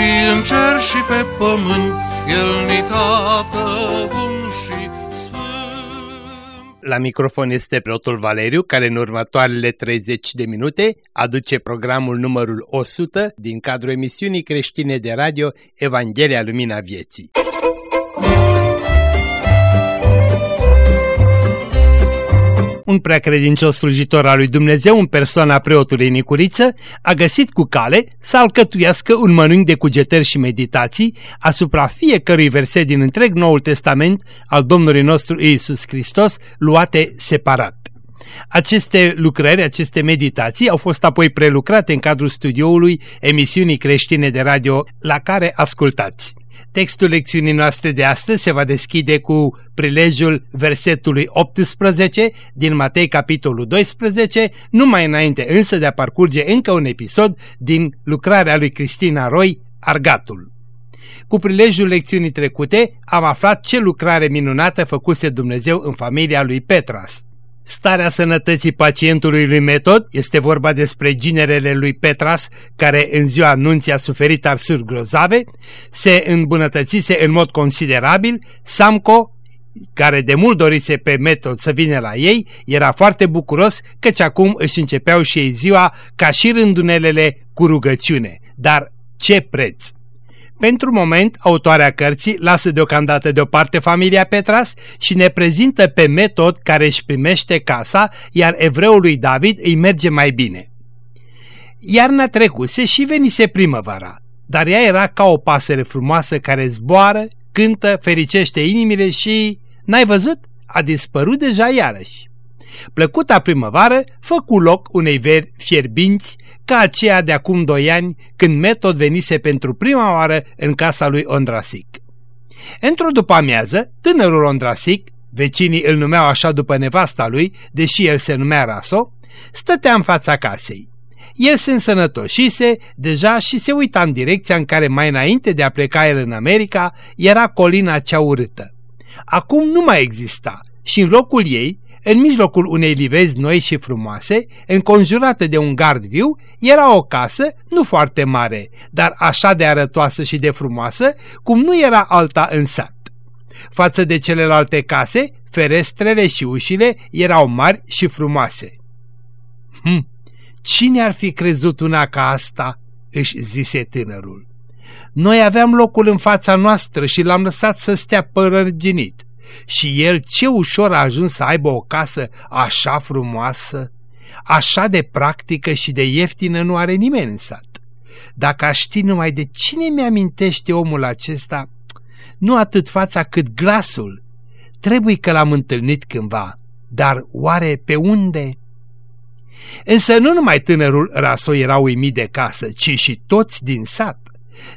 și în cer și pe pământ, El ni tată bun și sfânt. La microfon este preotul Valeriu, care în următoarele 30 de minute aduce programul numărul 100 din cadrul emisiunii creștine de radio Evanghelia Lumina Vieții. Un preacredincios slujitor al lui Dumnezeu în persoana preotului Nicuriță a găsit cu cale să alcătuiască un mănânc de cugetări și meditații asupra fiecărui verset din întreg Noul Testament al Domnului nostru Iisus Hristos, luate separat. Aceste lucrări, aceste meditații au fost apoi prelucrate în cadrul studioului emisiunii creștine de radio la care ascultați. Textul lecțiunii noastre de astăzi se va deschide cu prilejul versetului 18 din Matei capitolul 12, numai înainte însă de a parcurge încă un episod din lucrarea lui Cristina Roy, Argatul. Cu prilejul lecțiunii trecute am aflat ce lucrare minunată făcuse Dumnezeu în familia lui Petras. Starea sănătății pacientului lui Metod este vorba despre ginerele lui Petras, care în ziua anunții a suferit arsuri grozave, se îmbunătățise în mod considerabil, Samco, care de mult dorise pe Metod să vină la ei, era foarte bucuros căci acum își începeau și ei ziua ca și rândunelele cu rugăciune. Dar ce preț! Pentru moment, autoarea cărții lasă deocamdată deoparte familia Petras și ne prezintă pe metod care își primește casa, iar evreul lui David îi merge mai bine. Iarna trecuse și venise primăvara, dar ea era ca o pasăre frumoasă care zboară, cântă, fericește inimile și, n-ai văzut, a dispărut deja iarăși. Plăcuta primăvară făcu loc unei veri fierbinți ca aceea de acum doi ani când Metod venise pentru prima oară în casa lui Ondrasic. Într-o după-amiază, tânărul Ondrasic, vecinii îl numeau așa după nevasta lui, deși el se numea Raso, stătea în fața casei. El se însănătoșise deja și se uita în direcția în care mai înainte de a pleca el în America era colina cea urâtă. Acum nu mai exista și în locul ei în mijlocul unei livezi noi și frumoase, înconjurată de un gard viu, era o casă nu foarte mare, dar așa de arătoasă și de frumoasă, cum nu era alta în sat. Față de celelalte case, ferestrele și ușile erau mari și frumoase. Hm, cine ar fi crezut una ca asta?" își zise tânărul. Noi aveam locul în fața noastră și l-am lăsat să stea părărginit. Și el ce ușor a ajuns să aibă o casă așa frumoasă, așa de practică și de ieftină nu are nimeni în sat. Dacă aș ști numai de cine mi-amintește omul acesta, nu atât fața cât glasul, trebuie că l-am întâlnit cândva, dar oare pe unde? Însă nu numai tânărul Raso era uimit de casă, ci și toți din sat.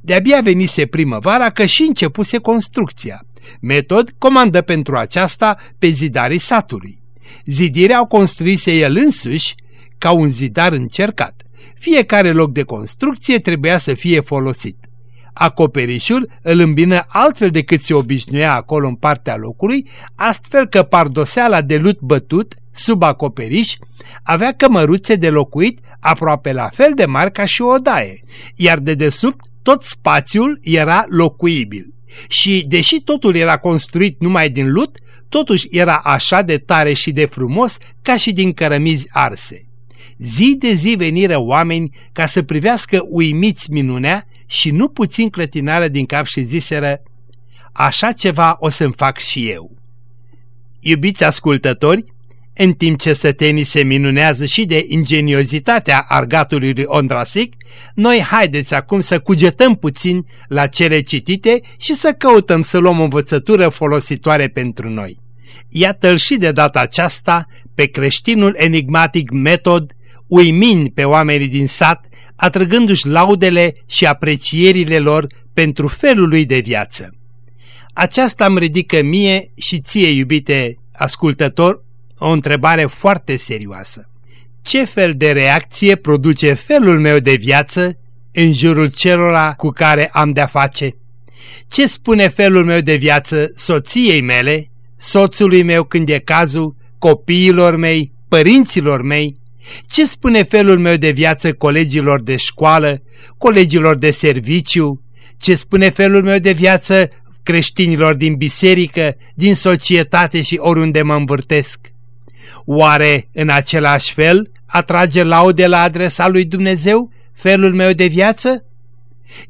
De-abia venise primăvara că și începuse construcția. Metod comandă pentru aceasta pe zidarii satului. Zidirea au construise el însuși ca un zidar încercat. Fiecare loc de construcție trebuia să fie folosit. Acoperișul îl îmbină altfel decât se obișnuia acolo în partea locului, astfel că pardoseala de lut bătut, sub acoperiș, avea cămăruțe de locuit aproape la fel de mari ca și o odaie, iar de desubt tot spațiul era locuibil. Și deși totul era construit numai din lut, totuși era așa de tare și de frumos ca și din cărămizi arse. Zi de zi veniră oameni ca să privească uimiți minunea și nu puțin clătinare din cap și ziseră, așa ceva o să-mi fac și eu. Iubiți ascultători, în timp ce sătenii se minunează și de ingeniozitatea argatului lui Ondrasic, noi haideți acum să cugetăm puțin la cele citite și să căutăm să luăm o învățătură folositoare pentru noi. Iată-l și de data aceasta pe creștinul enigmatic metod, uimind pe oamenii din sat, atrăgându-și laudele și aprecierile lor pentru felul lui de viață. Aceasta îmi ridică mie și ție, iubite ascultător, o întrebare foarte serioasă. Ce fel de reacție produce felul meu de viață în jurul celora cu care am de-a face? Ce spune felul meu de viață soției mele, soțului meu când e cazul, copiilor mei, părinților mei? Ce spune felul meu de viață colegilor de școală, colegilor de serviciu? Ce spune felul meu de viață creștinilor din biserică, din societate și oriunde mă învârtesc? Oare în același fel atrage laude la adresa lui Dumnezeu felul meu de viață?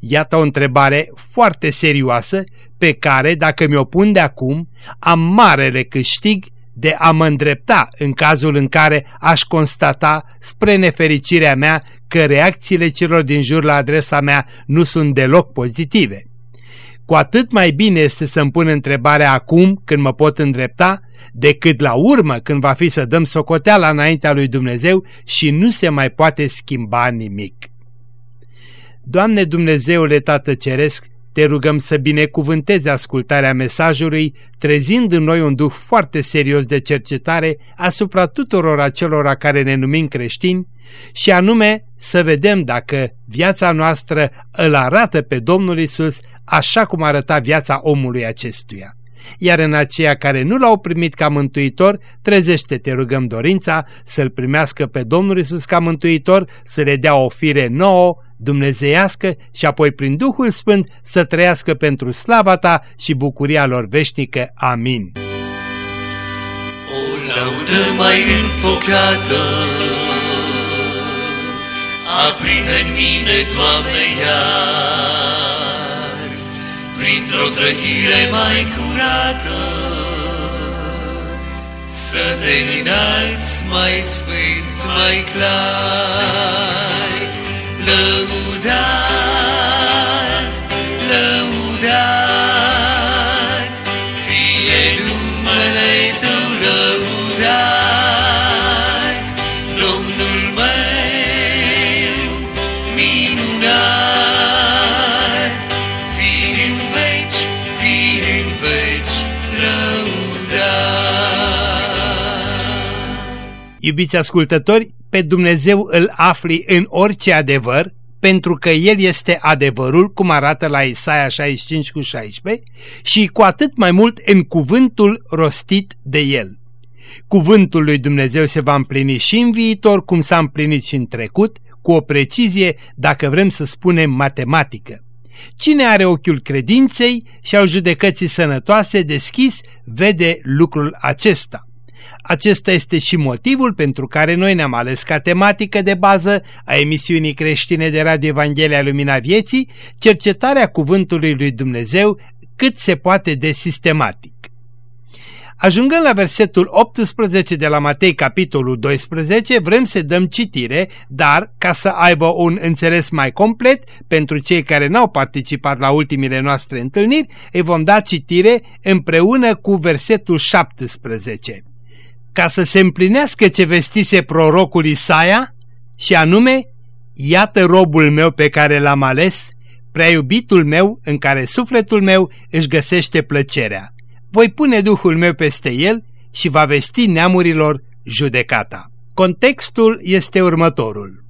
Iată o întrebare foarte serioasă pe care, dacă mi-o pun de acum, am marele câștig de a mă îndrepta în cazul în care aș constata, spre nefericirea mea, că reacțiile celor din jur la adresa mea nu sunt deloc pozitive. Cu atât mai bine este să-mi pun întrebarea acum, când mă pot îndrepta, decât la urmă când va fi să dăm socoteala înaintea lui Dumnezeu și nu se mai poate schimba nimic. Doamne Dumnezeule Tată Ceresc, te rugăm să binecuvântezi ascultarea mesajului, trezind în noi un duh foarte serios de cercetare asupra tuturor acelora care ne numim creștini și anume să vedem dacă viața noastră îl arată pe Domnul Isus așa cum arăta viața omului acestuia. Iar în aceia care nu l-au primit ca mântuitor, trezește, te rugăm dorința să-L primească pe Domnul Isus ca mântuitor, să le dea o fire nouă, dumnezeiască și apoi prin Duhul Sfânt să trăiască pentru slava ta și bucuria lor veșnică. Amin. O laudă mai înfocată aprinde în mine, Doamne, iar printr-o trăhire mai curată să te înalți mai sfânt, mai clar. Lăudat, Iubiți ascultători, pe Dumnezeu îl afli în orice adevăr, pentru că El este adevărul, cum arată la Isaia 65 cu 16, și cu atât mai mult în cuvântul rostit de El. Cuvântul lui Dumnezeu se va împlini și în viitor, cum s-a împlinit și în trecut, cu o precizie, dacă vrem să spunem, matematică. Cine are ochiul credinței și al judecății sănătoase deschis, vede lucrul acesta. Acesta este și motivul pentru care noi ne-am ales ca tematică de bază a emisiunii creștine de Radio Evanghelia Lumina Vieții, cercetarea Cuvântului lui Dumnezeu cât se poate de sistematic. Ajungând la versetul 18 de la Matei, capitolul 12, vrem să dăm citire, dar ca să aibă un înțeles mai complet, pentru cei care n-au participat la ultimile noastre întâlniri, îi vom da citire împreună cu versetul 17 ca să se împlinească ce vestise prorocul Isaia, și anume, iată robul meu pe care l-am ales, prea iubitul meu în care sufletul meu își găsește plăcerea. Voi pune Duhul meu peste el și va vesti neamurilor judecata. Contextul este următorul.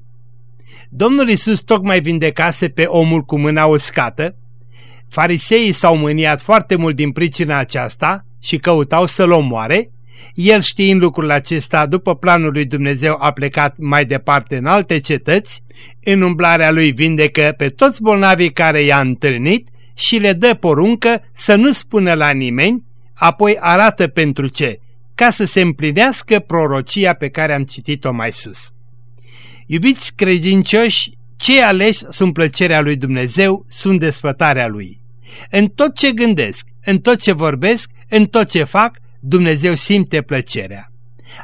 Domnul Isus tocmai vindecase pe omul cu mâna uscată, fariseii s-au mâniat foarte mult din pricina aceasta și căutau să-l omoare, el știind lucrul acesta, după planul lui Dumnezeu a plecat mai departe în alte cetăți, în umblarea lui vindecă pe toți bolnavii care i-a întâlnit și le dă poruncă să nu spună la nimeni, apoi arată pentru ce, ca să se împlinească prorocia pe care am citit-o mai sus. Iubiți credincioși, cei aleși sunt plăcerea lui Dumnezeu, sunt desfătarea lui. În tot ce gândesc, în tot ce vorbesc, în tot ce fac, Dumnezeu simte plăcerea.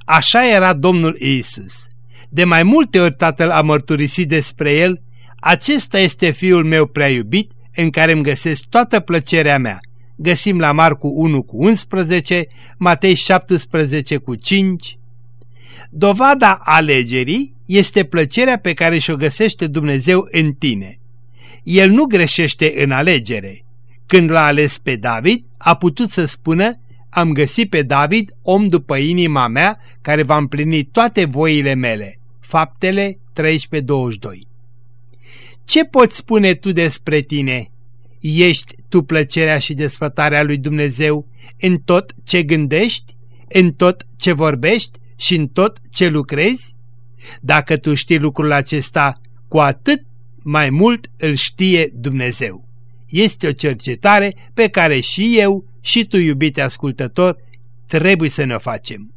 Așa era Domnul Isus. De mai multe ori Tatăl a mărturisit despre El, acesta este Fiul meu prea iubit, în care îmi găsesc toată plăcerea mea. Găsim la Marcu 1 cu 11, Matei 17 cu 5. Dovada alegerii este plăcerea pe care și-o găsește Dumnezeu în tine. El nu greșește în alegere. Când l-a ales pe David, a putut să spună, am găsit pe David om după inima mea care va împlini toate voile mele. Faptele 13-22 Ce poți spune tu despre tine? Ești tu plăcerea și desfătarea lui Dumnezeu în tot ce gândești, în tot ce vorbești și în tot ce lucrezi? Dacă tu știi lucrul acesta, cu atât mai mult îl știe Dumnezeu. Este o cercetare pe care și eu și tu, iubite ascultător, trebuie să ne facem.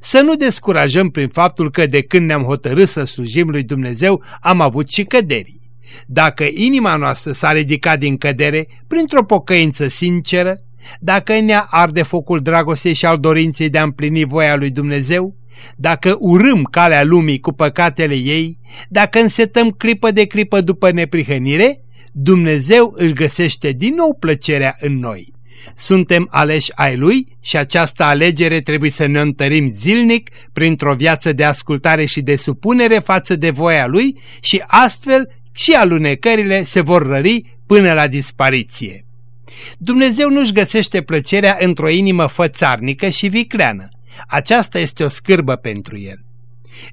Să nu descurajăm prin faptul că de când ne-am hotărât să slujim lui Dumnezeu am avut și căderi. Dacă inima noastră s-a ridicat din cădere printr-o pocăință sinceră, dacă ne arde focul dragostei și al dorinței de a împlini voia lui Dumnezeu, dacă urâm calea lumii cu păcatele ei, dacă însetăm clipă de clipă după neprihănire, Dumnezeu își găsește din nou plăcerea în noi. Suntem aleși ai Lui și această alegere trebuie să ne întărim zilnic printr-o viață de ascultare și de supunere față de voia Lui și astfel și alunecările se vor rări până la dispariție. Dumnezeu nu-și găsește plăcerea într-o inimă fățarnică și vicleană. Aceasta este o scârbă pentru el.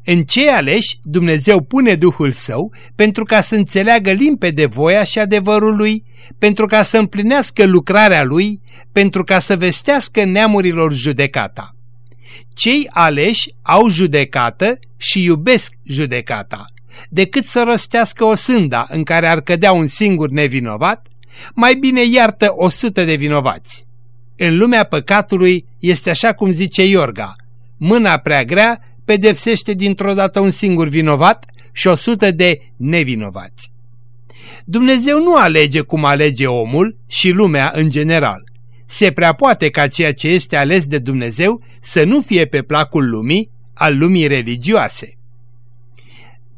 În cei aleși, Dumnezeu pune Duhul Său pentru ca să înțeleagă limpede voia și adevărul Lui, pentru ca să împlinească lucrarea Lui, pentru ca să vestească neamurilor judecata. Cei aleși au judecată și iubesc judecata. Decât să rostească o sânda în care ar cădea un singur nevinovat, mai bine iartă o sută de vinovați. În lumea păcatului este așa cum zice Iorga, mâna prea grea pedepsește dintr-o dată un singur vinovat și o sută de nevinovați. Dumnezeu nu alege cum alege omul și lumea în general. Se prea poate ca ceea ce este ales de Dumnezeu să nu fie pe placul lumii, al lumii religioase.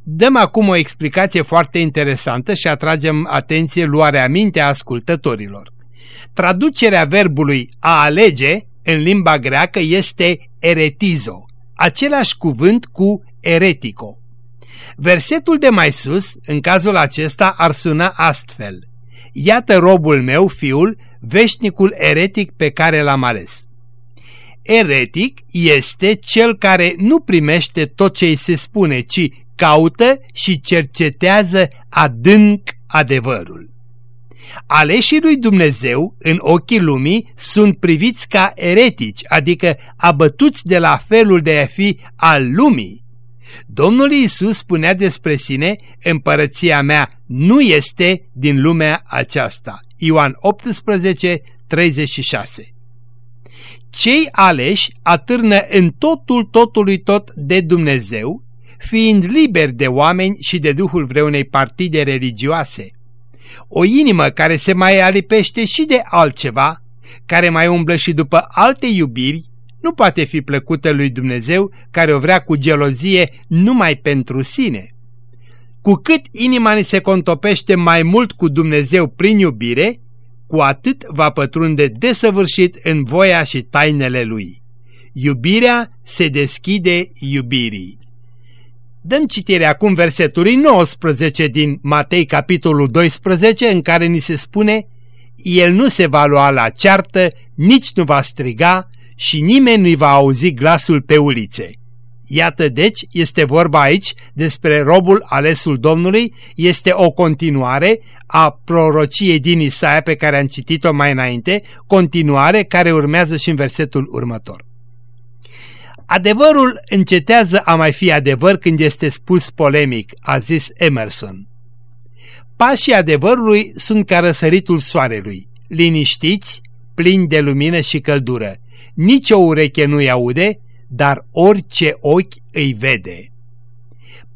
Dăm acum o explicație foarte interesantă și atragem atenție luarea minte a ascultătorilor. Traducerea verbului a alege în limba greacă este eretizo, același cuvânt cu eretico. Versetul de mai sus, în cazul acesta, ar suna astfel. Iată robul meu, fiul, veșnicul eretic pe care l-am ales. Eretic este cel care nu primește tot ce îi se spune, ci caută și cercetează adânc adevărul. Aleșii lui Dumnezeu în ochii lumii sunt priviți ca eretici, adică abătuți de la felul de a fi al lumii. Domnul Iisus spunea despre sine, împărăția mea nu este din lumea aceasta. Ioan 18, 36 Cei aleși atârnă în totul totului tot de Dumnezeu, fiind liberi de oameni și de duhul vreunei partide religioase. O inimă care se mai alipește și de altceva, care mai umblă și după alte iubiri, nu poate fi plăcută lui Dumnezeu care o vrea cu gelozie numai pentru sine. Cu cât inima ne se contopește mai mult cu Dumnezeu prin iubire, cu atât va pătrunde desăvârșit în voia și tainele Lui. Iubirea se deschide iubirii. Dăm citire acum versetului 19 din Matei capitolul 12 în care ni se spune El nu se va lua la ceartă, nici nu va striga și nimeni nu-i va auzi glasul pe ulițe. Iată deci, este vorba aici despre robul alesul Domnului, este o continuare a prorociei din Isaia pe care am citit-o mai înainte, continuare care urmează și în versetul următor. Adevărul încetează a mai fi adevăr când este spus polemic, a zis Emerson. Pașii adevărului sunt ca răsăritul soarelui, liniștiți, plini de lumină și căldură. Nici o ureche nu-i aude, dar orice ochi îi vede.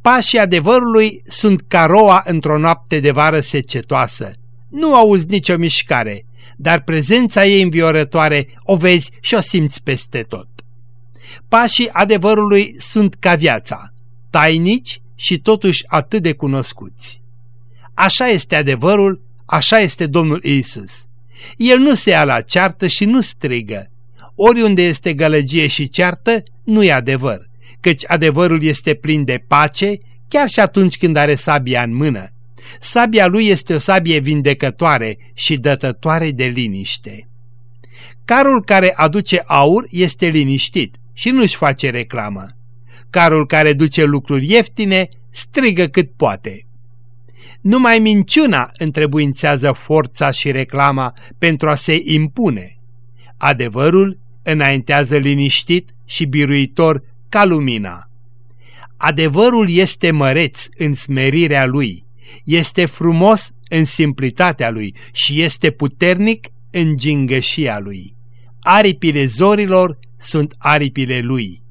Pașii adevărului sunt ca roa într-o noapte de vară secetoasă. Nu auzi nicio mișcare, dar prezența ei înviorătoare o vezi și o simți peste tot. Pașii adevărului sunt ca viața, tainici și totuși atât de cunoscuți. Așa este adevărul, așa este Domnul Isus. El nu se ia la ceartă și nu strigă. Oriunde este gălăgie și ceartă, nu e adevăr, căci adevărul este plin de pace, chiar și atunci când are sabia în mână. Sabia lui este o sabie vindecătoare și dătătoare de liniște. Carul care aduce aur este liniștit și nu-și face reclamă. Carul care duce lucruri ieftine strigă cât poate. Numai minciuna întrebuințează forța și reclama pentru a se impune. Adevărul înaintează liniștit și biruitor ca lumina. Adevărul este măreț în smerirea lui, este frumos în simplitatea lui și este puternic în gingășia lui. Aripile zorilor sunt aripile lui.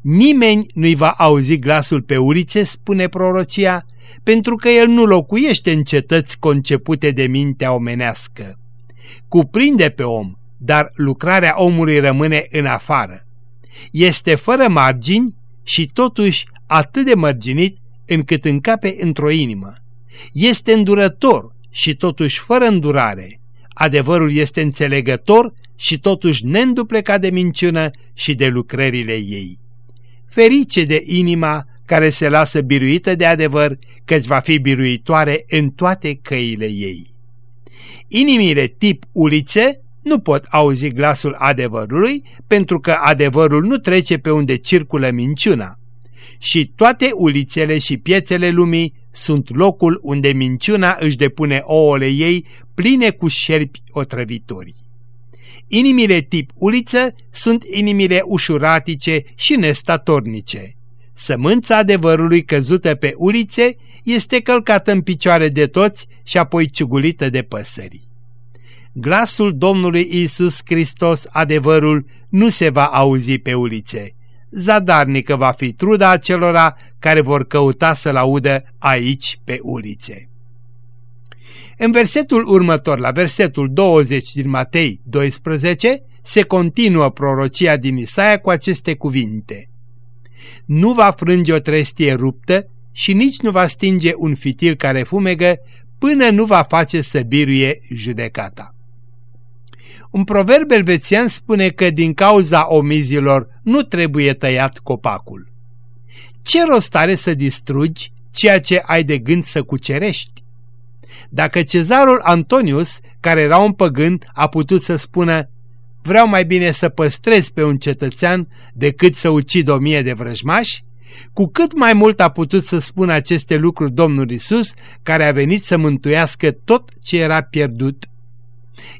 Nimeni nu-i va auzi glasul pe urițe, spune prorocia, pentru că el nu locuiește în cetăți concepute de mintea omenească. Cuprinde pe om, dar lucrarea omului rămâne în afară. Este fără margini și totuși atât de mărginit încât încape într-o inimă. Este îndurător și totuși fără îndurare. Adevărul este înțelegător și totuși neînduplecat de minciună și de lucrările ei. Ferice de inima care se lasă biruită de adevăr, căci va fi biruitoare în toate căile ei. Inimile tip ulițe nu pot auzi glasul adevărului, pentru că adevărul nu trece pe unde circulă minciuna. Și toate ulițele și piețele lumii sunt locul unde minciuna își depune ouăle ei pline cu șerpi otrăvitori. Inimile tip uliță sunt inimile ușuratice și nestatornice. Sămânța adevărului căzută pe ulițe este călcată în picioare de toți și apoi ciugulită de păsări. Glasul Domnului Isus Hristos, adevărul, nu se va auzi pe ulițe. Zadarnică va fi truda acelora care vor căuta să-L audă aici pe ulițe. În versetul următor, la versetul 20 din Matei 12, se continuă prorocia din Isaia cu aceste cuvinte. Nu va frânge o trestie ruptă și nici nu va stinge un fitil care fumegă până nu va face să biruie judecata. Un proverb elvețian spune că din cauza omizilor nu trebuie tăiat copacul. Ce rost are să distrugi ceea ce ai de gând să cucerești? Dacă cezarul Antonius, care era un păgân, a putut să spună vreau mai bine să păstrez pe un cetățean decât să ucid o mie de vrăjmași, cu cât mai mult a putut să spună aceste lucruri Domnul Isus, care a venit să mântuiască tot ce era pierdut.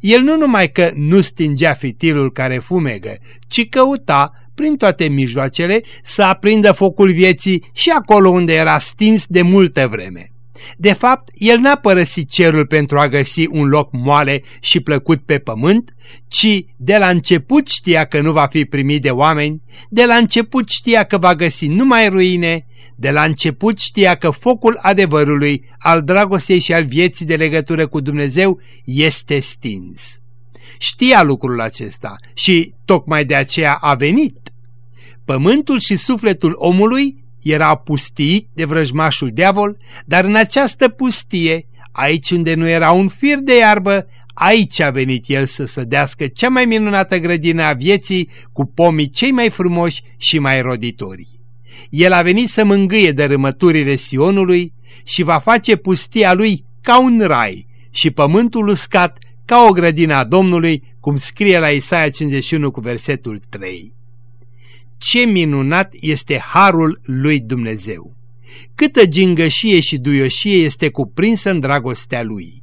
El nu numai că nu stingea fitilul care fumegă, ci căuta, prin toate mijloacele, să aprindă focul vieții și acolo unde era stins de multă vreme. De fapt, el n-a părăsit cerul pentru a găsi un loc moale și plăcut pe pământ, ci de la început știa că nu va fi primit de oameni, de la început știa că va găsi numai ruine, de la început știa că focul adevărului, al dragostei și al vieții de legătură cu Dumnezeu este stins. Știa lucrul acesta și tocmai de aceea a venit. Pământul și sufletul omului era pustiit de vrăjmașul diavol, dar în această pustie, aici unde nu era un fir de iarbă, aici a venit el să sădească cea mai minunată grădină a vieții cu pomii cei mai frumoși și mai roditori. El a venit să mângâie dărâmăturile Sionului și va face pustia lui ca un rai și pământul uscat ca o grădină a Domnului, cum scrie la Isaia 51 cu versetul 3 ce minunat este harul lui Dumnezeu! Câtă gingășie și duioșie este cuprinsă în dragostea lui!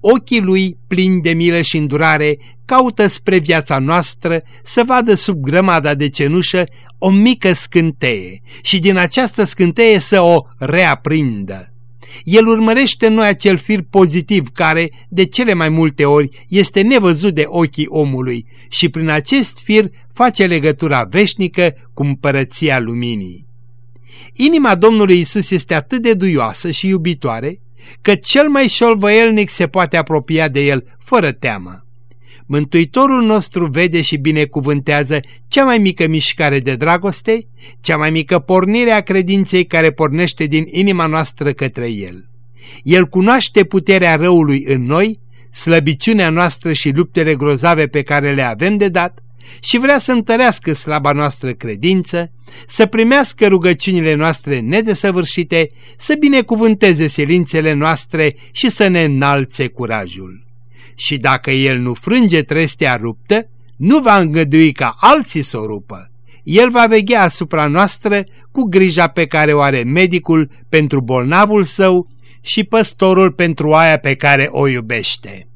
Ochii lui, plini de milă și îndurare, caută spre viața noastră să vadă sub grămada de cenușă o mică scânteie și din această scânteie să o reaprindă. El urmărește în noi acel fir pozitiv care, de cele mai multe ori, este nevăzut de ochii omului și prin acest fir face legătura veșnică cu împărăția luminii. Inima Domnului Isus este atât de duioasă și iubitoare că cel mai șolvăielnic se poate apropia de el fără teamă. Mântuitorul nostru vede și binecuvântează cea mai mică mișcare de dragoste, cea mai mică pornire a credinței care pornește din inima noastră către El. El cunoaște puterea răului în noi, slăbiciunea noastră și luptele grozave pe care le avem de dat și vrea să întărească slaba noastră credință, să primească rugăciunile noastre nedesăvârșite, să binecuvânteze silințele noastre și să ne înalțe curajul. Și dacă El nu frânge trestea ruptă, nu va îngădui ca alții să o rupă. El va veghea asupra noastră cu grija pe care o are medicul pentru bolnavul său și păstorul pentru aia pe care o iubește.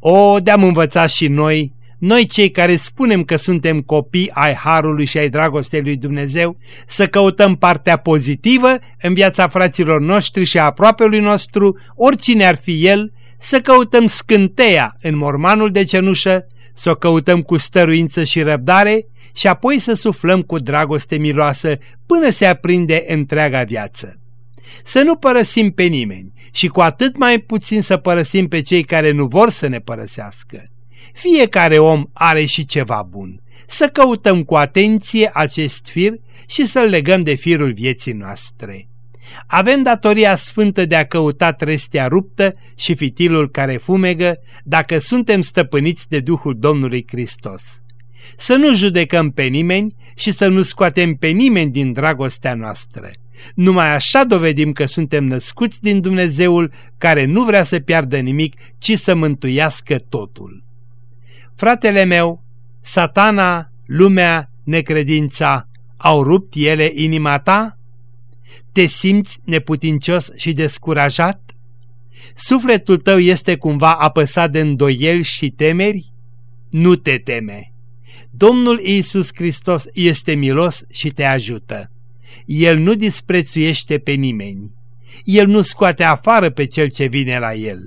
O, de-am învățat și noi, noi cei care spunem că suntem copii ai Harului și ai dragostei lui Dumnezeu, să căutăm partea pozitivă în viața fraților noștri și a lui nostru, oricine ar fi el, să căutăm scânteia în mormanul de cenușă, să o căutăm cu stăruință și răbdare și apoi să suflăm cu dragoste miloasă până se aprinde întreaga viață. Să nu părăsim pe nimeni și cu atât mai puțin să părăsim pe cei care nu vor să ne părăsească. Fiecare om are și ceva bun. Să căutăm cu atenție acest fir și să-l legăm de firul vieții noastre. Avem datoria sfântă de a căuta trestea ruptă și fitilul care fumegă dacă suntem stăpâniți de Duhul Domnului Hristos. Să nu judecăm pe nimeni și să nu scoatem pe nimeni din dragostea noastră. Numai așa dovedim că suntem născuți din Dumnezeul care nu vrea să piardă nimic, ci să mântuiască totul. Fratele meu, satana, lumea, necredința, au rupt ele inima ta? Te simți neputincios și descurajat? Sufletul tău este cumva apăsat de îndoieli și temeri? Nu te teme! Domnul Iisus Hristos este milos și te ajută. El nu disprețuiește pe nimeni. El nu scoate afară pe cel ce vine la el.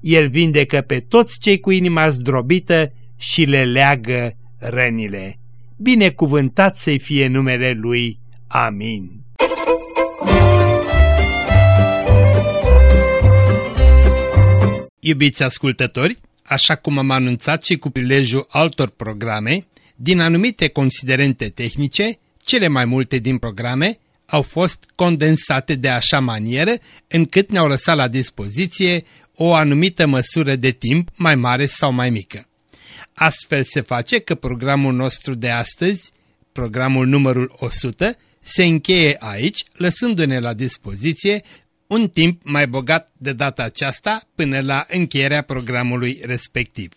El vindecă pe toți cei cu inima zdrobită și le leagă rănile. Binecuvântat să-i fie numele Lui. Amin. Iubiți ascultători, așa cum am anunțat și cu prilejul altor programe, din anumite considerente tehnice, cele mai multe din programe au fost condensate de așa manieră încât ne-au lăsat la dispoziție o anumită măsură de timp mai mare sau mai mică. Astfel se face că programul nostru de astăzi, programul numărul 100, se încheie aici, lăsându-ne la dispoziție un timp mai bogat de data aceasta până la încheierea programului respectiv.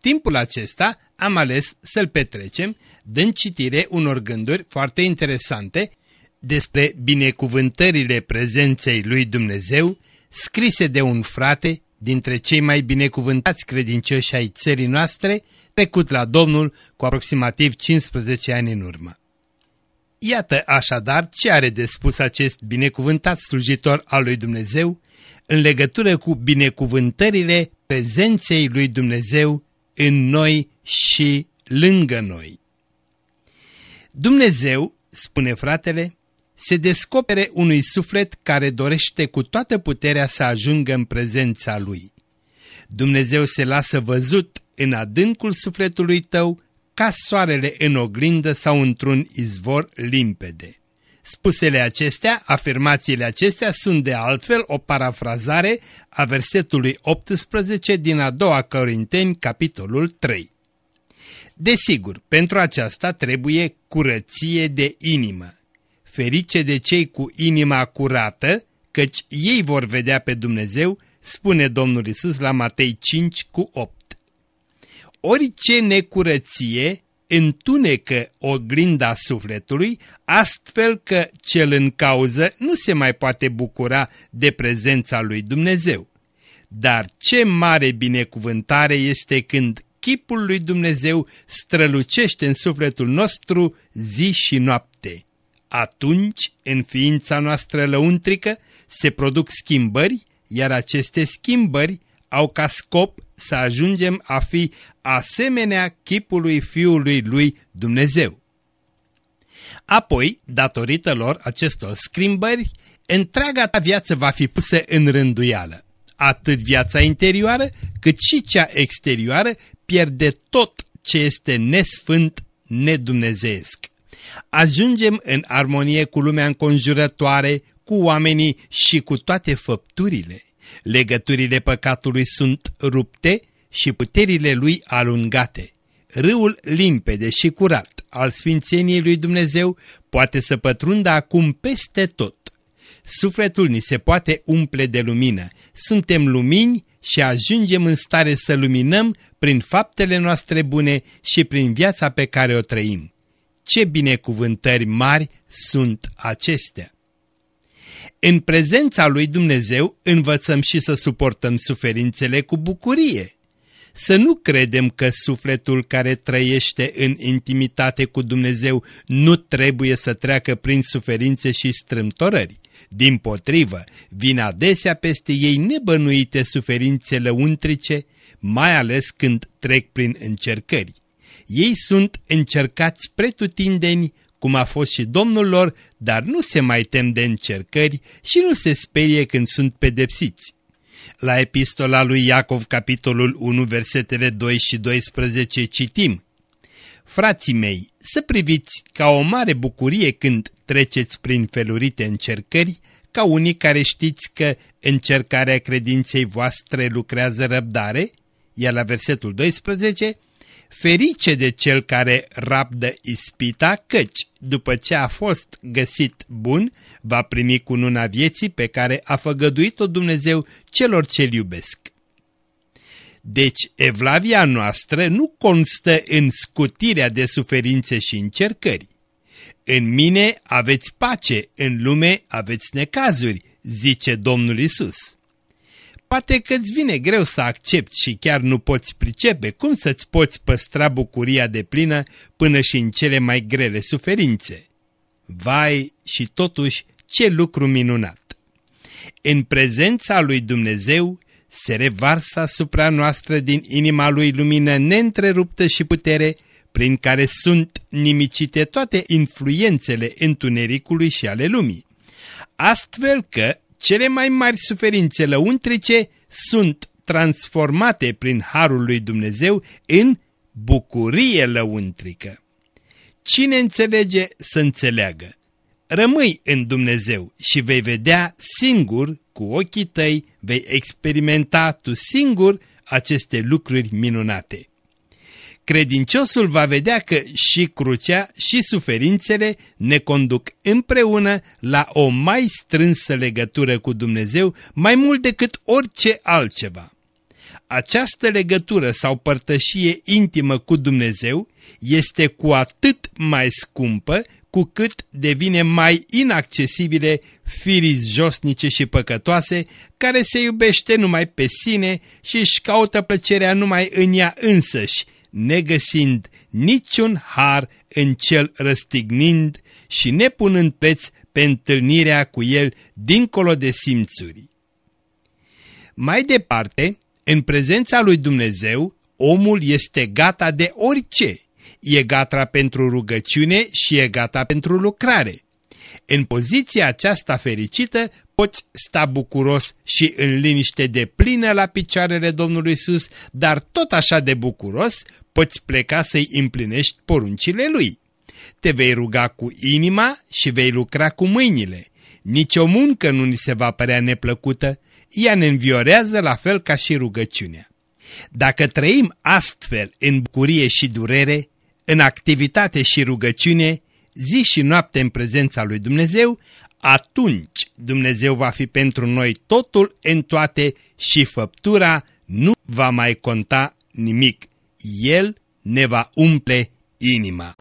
Timpul acesta am ales să-l petrecem dând citire unor gânduri foarte interesante despre binecuvântările prezenței lui Dumnezeu scrise de un frate dintre cei mai binecuvântați credincioși ai țării noastre, trecut la Domnul cu aproximativ 15 ani în urmă. Iată așadar ce are de spus acest binecuvântat slujitor al lui Dumnezeu în legătură cu binecuvântările prezenței lui Dumnezeu în noi și lângă noi. Dumnezeu, spune fratele, se descopere unui suflet care dorește cu toată puterea să ajungă în prezența lui. Dumnezeu se lasă văzut în adâncul sufletului tău ca soarele în oglindă sau într-un izvor limpede. Spusele acestea, afirmațiile acestea sunt de altfel o parafrazare a versetului 18 din a doua Corinteni, capitolul 3. Desigur, pentru aceasta trebuie curăție de inimă. Ferice de cei cu inima curată, căci ei vor vedea pe Dumnezeu, spune Domnul Isus la Matei 5 cu 8. Orice necurăție întunecă oglinda sufletului, astfel că cel în cauză nu se mai poate bucura de prezența lui Dumnezeu. Dar ce mare binecuvântare este când chipul lui Dumnezeu strălucește în sufletul nostru zi și noapte. Atunci, în ființa noastră lăuntrică, se produc schimbări, iar aceste schimbări au ca scop să ajungem a fi asemenea chipului Fiului lui Dumnezeu. Apoi, datorită lor acestor schimbări, întreaga ta viață va fi pusă în rânduială. Atât viața interioară, cât și cea exterioară pierde tot ce este nesfânt, nedumnezeesc. Ajungem în armonie cu lumea înconjurătoare, cu oamenii și cu toate făpturile. Legăturile păcatului sunt rupte și puterile lui alungate. râul limpede și curat al Sfințeniei lui Dumnezeu poate să pătrundă acum peste tot. Sufletul ni se poate umple de lumină. Suntem lumini și ajungem în stare să luminăm prin faptele noastre bune și prin viața pe care o trăim. Ce binecuvântări mari sunt acestea! În prezența lui Dumnezeu învățăm și să suportăm suferințele cu bucurie. Să nu credem că sufletul care trăiește în intimitate cu Dumnezeu nu trebuie să treacă prin suferințe și strâmtorări. Din potrivă, vin adesea peste ei nebănuite suferințe lăuntrice, mai ales când trec prin încercări. Ei sunt încercați pretutindeni, cum a fost și Domnul lor, dar nu se mai tem de încercări și nu se sperie când sunt pedepsiți. La epistola lui Iacov, capitolul 1, versetele 2 și 12, citim Frații mei, să priviți ca o mare bucurie când treceți prin felurite încercări, ca unii care știți că încercarea credinței voastre lucrează răbdare, iar la versetul 12, ferice de cel care rabdă ispita, căci, după ce a fost găsit bun, va primi cununa vieții pe care a făgăduit-o Dumnezeu celor ce-L iubesc. Deci, evlavia noastră nu constă în scutirea de suferințe și încercări. În mine aveți pace, în lume aveți necazuri, zice Domnul Isus. Poate că îți vine greu să accepti și chiar nu poți pricepe cum să-ți poți păstra bucuria de plină până și în cele mai grele suferințe. Vai și totuși ce lucru minunat! În prezența lui Dumnezeu se revarsă asupra noastră din inima lui lumină neîntreruptă și putere, prin care sunt nimicite toate influențele întunericului și ale lumii. Astfel că cele mai mari suferințe lăuntrice sunt transformate prin Harul lui Dumnezeu în bucurie lăuntrică. Cine înțelege să înțeleagă. Rămâi în Dumnezeu și vei vedea singur, cu ochii tăi, vei experimenta tu singur aceste lucruri minunate credinciosul va vedea că și crucea și suferințele ne conduc împreună la o mai strânsă legătură cu Dumnezeu mai mult decât orice altceva. Această legătură sau părtășie intimă cu Dumnezeu este cu atât mai scumpă cu cât devine mai inaccesibile firii josnice și păcătoase, care se iubește numai pe sine și își caută plăcerea numai în ea însăși, negăsind niciun har în cel răstignind și nepunând preț pe întâlnirea cu el dincolo de simțuri. Mai departe, în prezența lui Dumnezeu, omul este gata de orice. E gata pentru rugăciune și e gata pentru lucrare. În poziția aceasta fericită poți sta bucuros și în liniște de plină la picioarele Domnului Isus, dar tot așa de bucuros poți pleca să-i împlinești poruncile Lui. Te vei ruga cu inima și vei lucra cu mâinile. Nici o muncă nu ni se va părea neplăcută, ea ne înviorează la fel ca și rugăciunea. Dacă trăim astfel în bucurie și durere, în activitate și rugăciune, zi și noapte în prezența lui Dumnezeu, atunci Dumnezeu va fi pentru noi totul în toate și făptura nu va mai conta nimic. El ne va umple inima.